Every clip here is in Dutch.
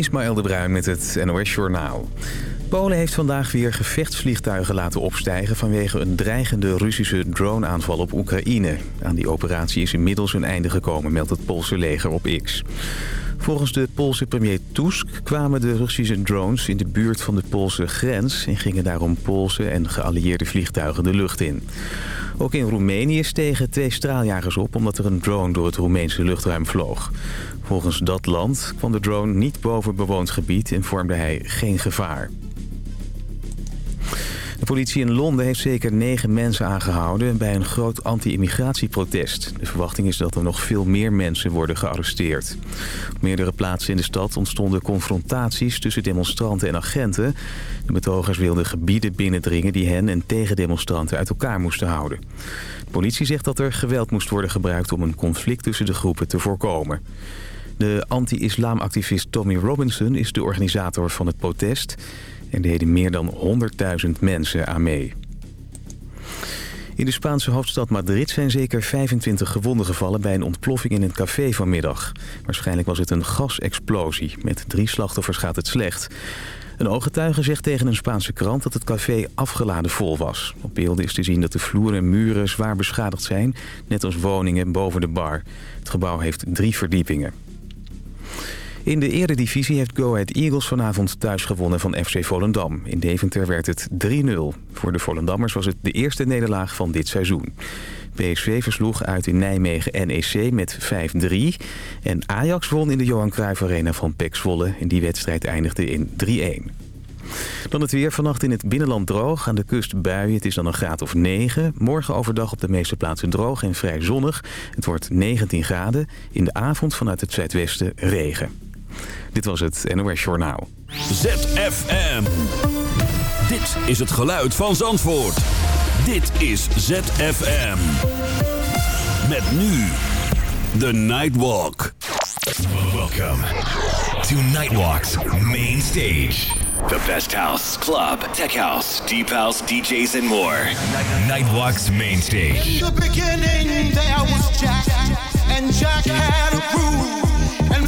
Ismaël de Bruin met het NOS Journaal. Polen heeft vandaag weer gevechtsvliegtuigen laten opstijgen... vanwege een dreigende Russische droneaanval op Oekraïne. Aan die operatie is inmiddels een einde gekomen, meldt het Poolse leger op X. Volgens de Poolse premier Tusk kwamen de Russische drones in de buurt van de Poolse grens... en gingen daarom Poolse en geallieerde vliegtuigen de lucht in. Ook in Roemenië stegen twee straaljagers op omdat er een drone door het Roemeense luchtruim vloog. Volgens dat land kwam de drone niet boven bewoond gebied en vormde hij geen gevaar. De politie in Londen heeft zeker negen mensen aangehouden bij een groot anti-immigratieprotest. De verwachting is dat er nog veel meer mensen worden gearresteerd. Op meerdere plaatsen in de stad ontstonden confrontaties tussen demonstranten en agenten. De betogers wilden gebieden binnendringen die hen en tegendemonstranten uit elkaar moesten houden. De politie zegt dat er geweld moest worden gebruikt om een conflict tussen de groepen te voorkomen. De anti-islamactivist Tommy Robinson is de organisator van het protest... Er deden meer dan 100.000 mensen aan mee. In de Spaanse hoofdstad Madrid zijn zeker 25 gewonden gevallen... bij een ontploffing in een café vanmiddag. Waarschijnlijk was het een gasexplosie. Met drie slachtoffers gaat het slecht. Een ooggetuige zegt tegen een Spaanse krant dat het café afgeladen vol was. Op beelden is te zien dat de vloer en muren zwaar beschadigd zijn... net als woningen boven de bar. Het gebouw heeft drie verdiepingen. In de eredivisie heeft Go Ahead Eagles vanavond thuis gewonnen van FC Volendam. In Deventer werd het 3-0. Voor de Volendammers was het de eerste nederlaag van dit seizoen. PSV versloeg uit in Nijmegen NEC met 5-3. En Ajax won in de Johan Cruijff Arena van PEC Zwolle. En die wedstrijd eindigde in 3-1. Dan het weer. Vannacht in het binnenland droog. Aan de kust buien. Het is dan een graad of 9. Morgen overdag op de meeste plaatsen droog en vrij zonnig. Het wordt 19 graden. In de avond vanuit het zuidwesten regen. Dit was het NOS Journaal. ZFM. Dit is het geluid van Zandvoort. Dit is ZFM. Met nu The Nightwalk. Welcome to Nightwalk's main stage. The best house, club, tech house, deep house, DJs, and more. Nightwalk's main stage. In the beginning, there was Jack, and Jack had a groove.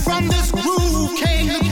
From this groove came the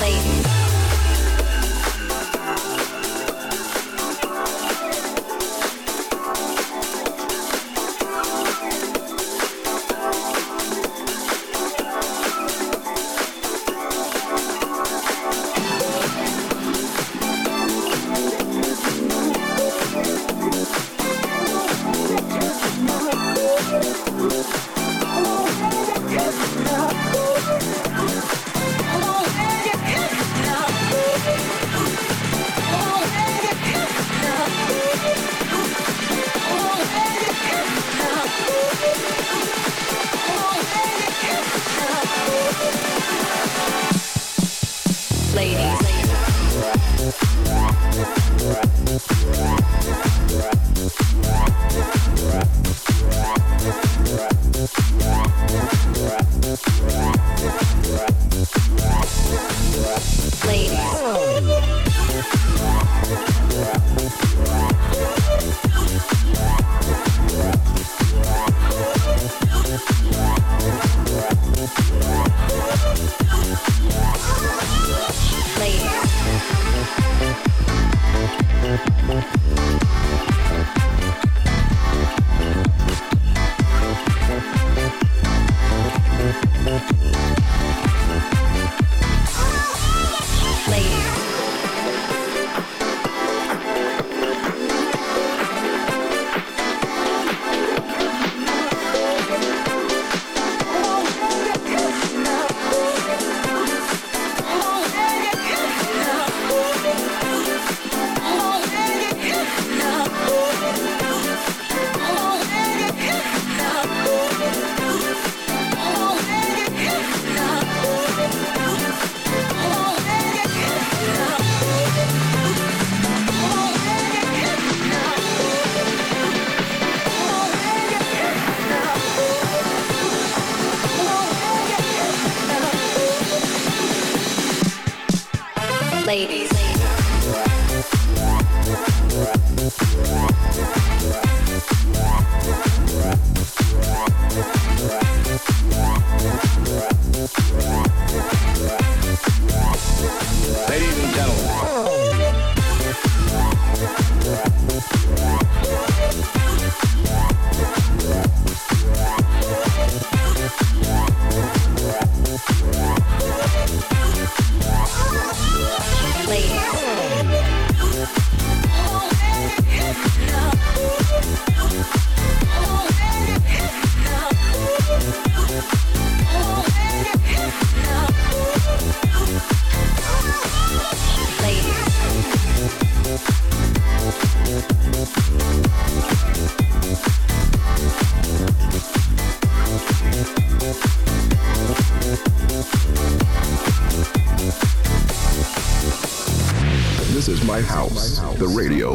Ladies.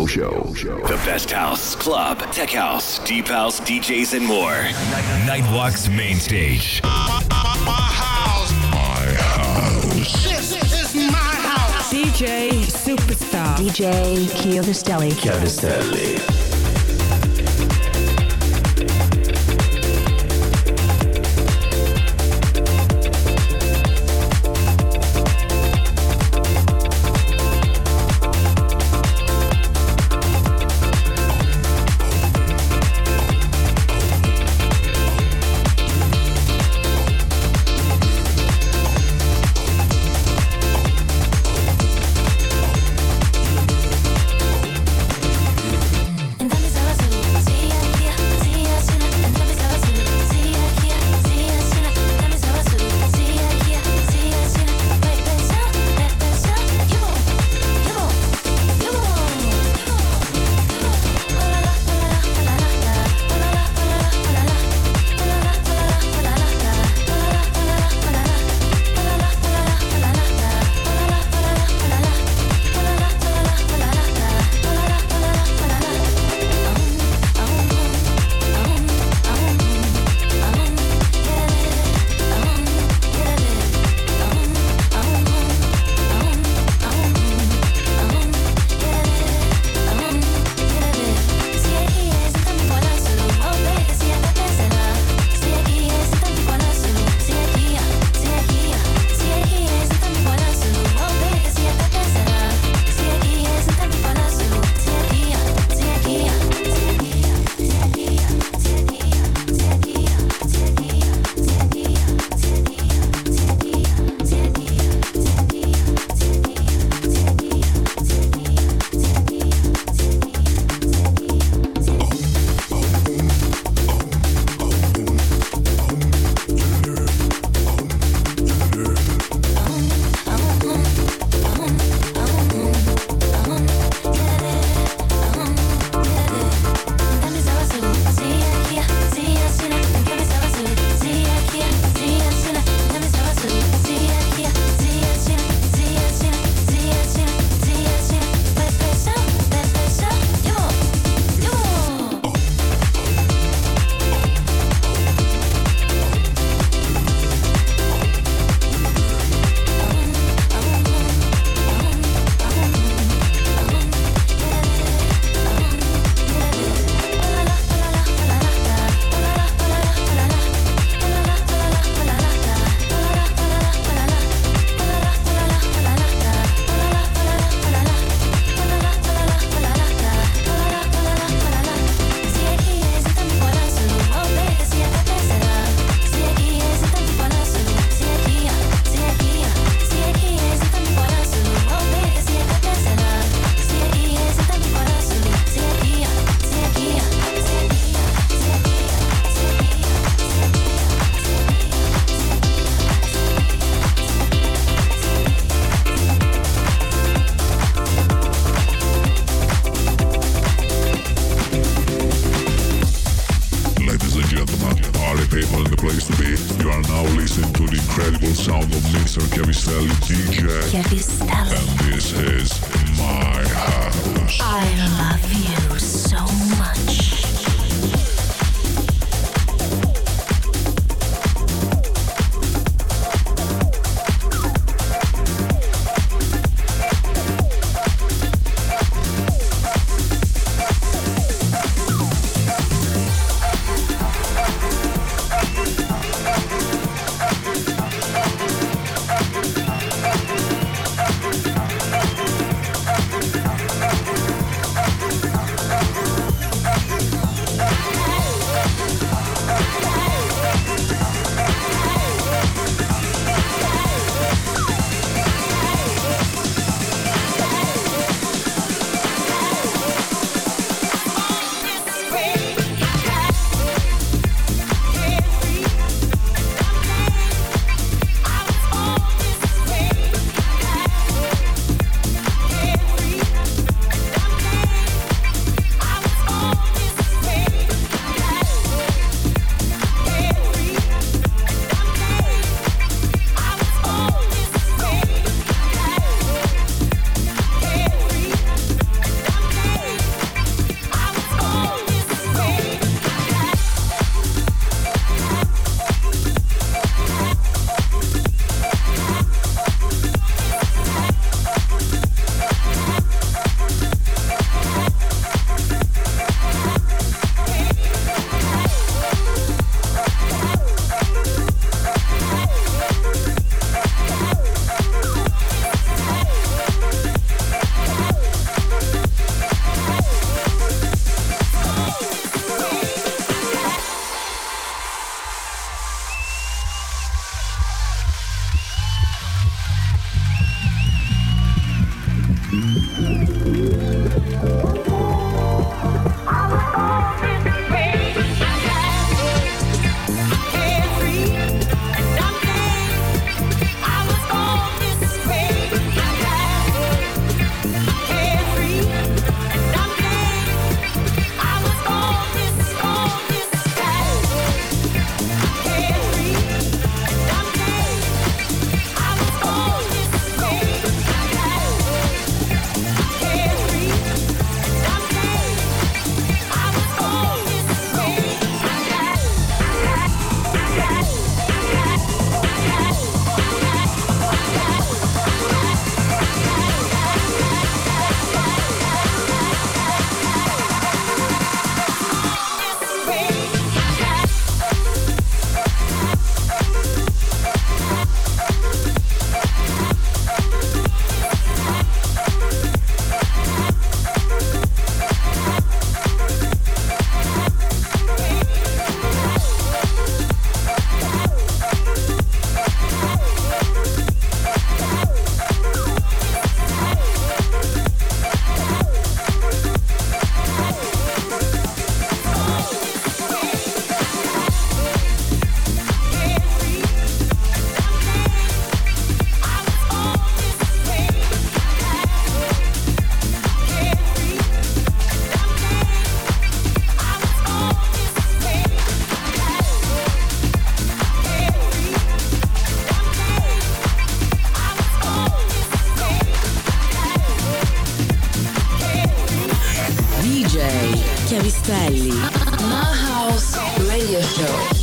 Show. The best house, club, tech house, deep house, DJs, and more. Nightwalk's main stage. My, my, my house. My house. This is my house. DJ Superstar. DJ Kiovistelli. Kiovistelli. Chiavistelli. My House Radio Show.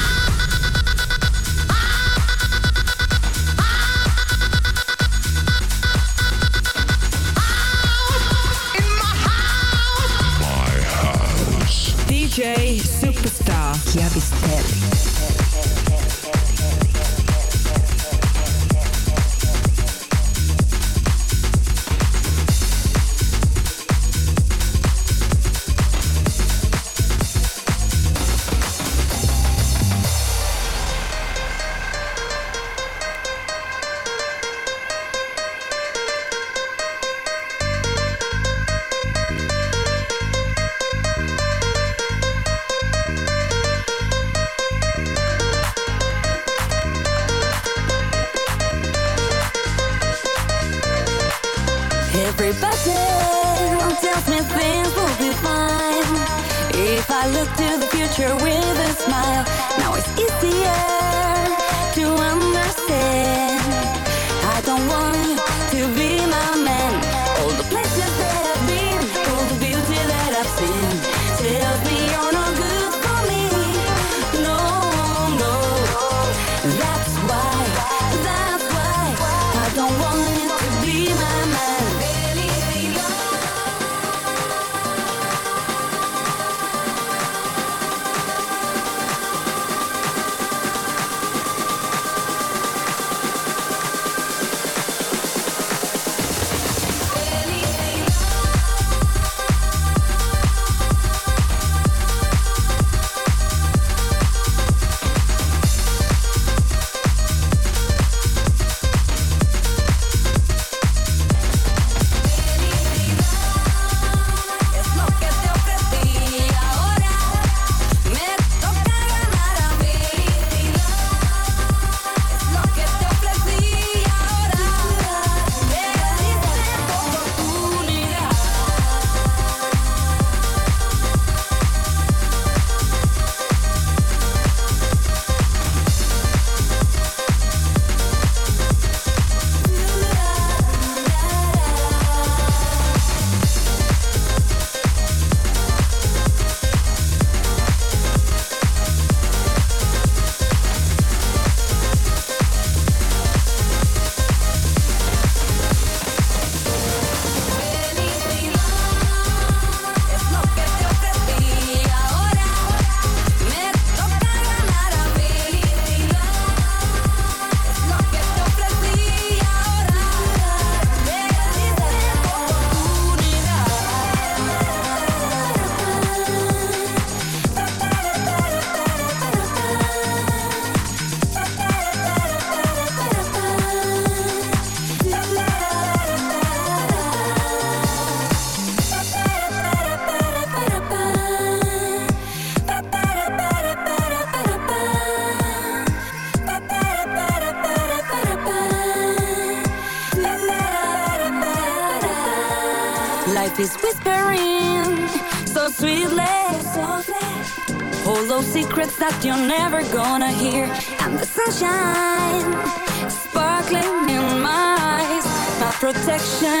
trust me, things will be fine. If I look to the future with a smile, now protection.